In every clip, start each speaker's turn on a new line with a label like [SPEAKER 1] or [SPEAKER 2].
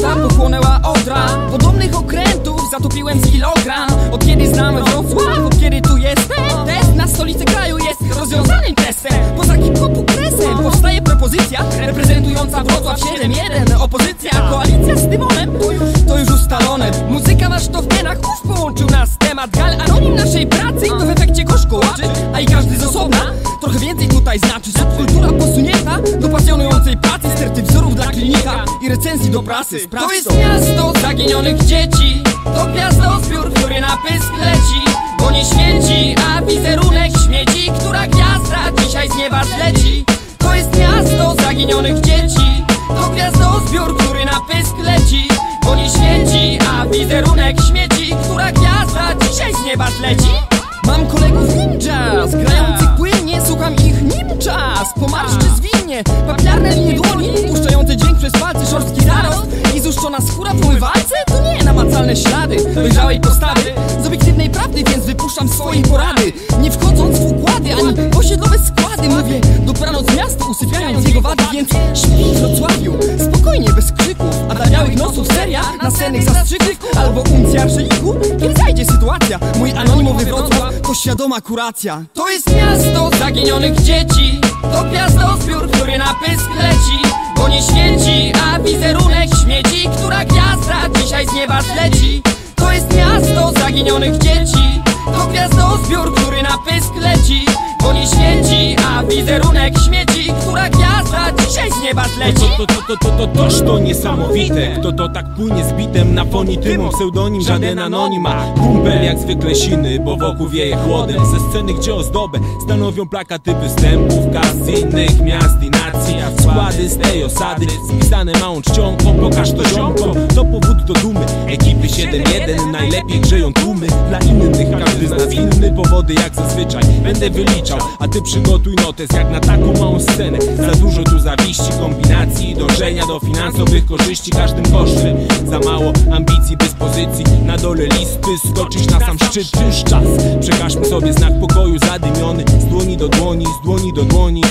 [SPEAKER 1] Tam pochłonęła odra. Podobnych okrętów zatopiłem z kilogram. Od kiedy znam Wrocław, od kiedy tu jestem Test na stolicę kraju jest rozwiązanym testem. Poza hip-hopu kresem powstaje propozycja Reprezentująca Wrocław 7-1 Opozycja, koalicja z Tymonem To już ustalone. Muzyka masz to w genach, połączył nas temat. Gal anonim naszej pracy to w efekcie gorzko A i każdy z osobna. Trochę więcej tutaj znaczy Subkultura posunięta do pasjonujących pracy Sterty wzorów dla klinika i recenzji do prasy. Sprawdź To. jest miasto zaginionych dzieci. To gwiazdozbiór, który na pysk leci Bo nie świeci, a wizerunek śmieci Która gwiazda dzisiaj z nieba zleci. To jest miasto zaginionych dzieci. To gwiazdozbiór, który na pysk leci Bo nie świeci, a wizerunek śmieci Która gwiazda dzisiaj z nieba zleci. Mam kolegów ninjas, grających płynnie, słucham ich nim czas. Pomarszczy zwinnie, papiarne linie dłoni Puszczające dźwięk przez palce, szorstki zarost I zuszczona skóra w umywalce? To nie namacalne ślady. Dojrzałej postawy. Z obiektywnej prawdy, więc wypuszczam swoje porady. Nie wchodząc w układy, ani osiedlowe składy Mówię, dobranoc miastu, usypiając jego wady Więc śpi w nosów seria nasennych zastrzyków Albo uncja arszeniku, kiedy zajdzie sytuacja Mój anonimowy Wrocław to świadoma kuracja. To jest miasto zaginionych dzieci. To gwiazdozbiór, który na pysk leci. Bo nie świeci, a wizerunek śmieci Która gwiazda dzisiaj z nieba zleci. To jest miasto zaginionych dzieci. To gwiazdozbiór, który na pysk leci. Bo nie świeci, a wizerunek śmieci Która gwiazda dzisiaj nieba zleci
[SPEAKER 2] To, to, to, to, to, to, toż to niesamowite. Kto to tak płynie z bitem na fonitymą Pseudonim, żaden anonima Kumpel jak zwykle siny, bo wokół wieje chłodem. Ze sceny, gdzie ozdobę stanowią plakaty występów Kas z innych miast i nacji. Składy z tej osady spisane małą czcionką Pokaż to ziomkom, to powód do dumy. Ekipy 7-1 najlepiej grzeją tłumy. Dla innych każdy z nas inny powody jak zazwyczaj Będę wyliczał, a ty przygotuj notes jak na taką małą scenę. Za dużo tu zawiści, kombinacji dążenia do finansowych korzyści każdym kosztem Za mało ambicji, dyspozycji, na dole listy skoczyć na sam szczyt. Już czas, przekażmy sobie znak pokoju zadymiony Z dłoni do dłoni, z dłoni do dłoni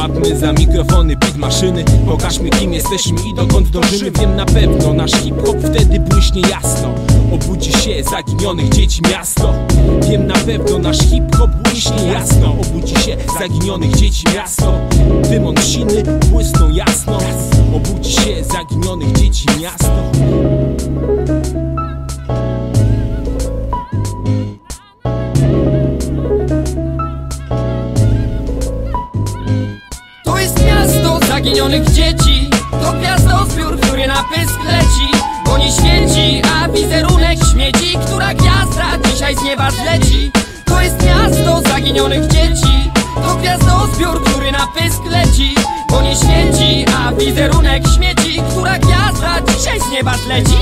[SPEAKER 2] Złapmy za mikrofony, bit maszyny. Pokażmy kim jesteśmy i dokąd dążymy. Wiem na pewno, nasz hip-hop wtedy błyśnie jasno. Obudzi się zaginionych dzieci miasto. Wiem na pewno, nasz hip-hop błyśnie jasno. Obudzi się zaginionych dzieci miasto. Dymon siny błysną jasno. Obudzi się zaginionych dzieci miasto
[SPEAKER 1] nieba zleci To jest miasto zaginionych dzieci. To gwiazdozbiór, który na pysk leci Bo nie świeci, a wizerunek śmieci Która gwiazda dzisiaj z nieba zleci.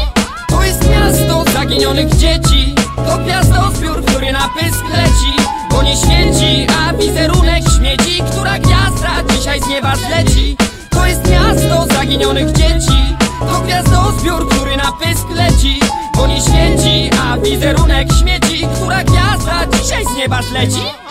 [SPEAKER 1] To jest miasto zaginionych dzieci. To gwiazdozbiór, który na pysk leci Bo nie świeci, a wizerunek śmieci Która gwiazda dzisiaj z nieba zleci. To jest miasto zaginionych dzieci. To gwiazdozbiór, który na pysk leci Bo nie świeci, a wizerunek śmieci Która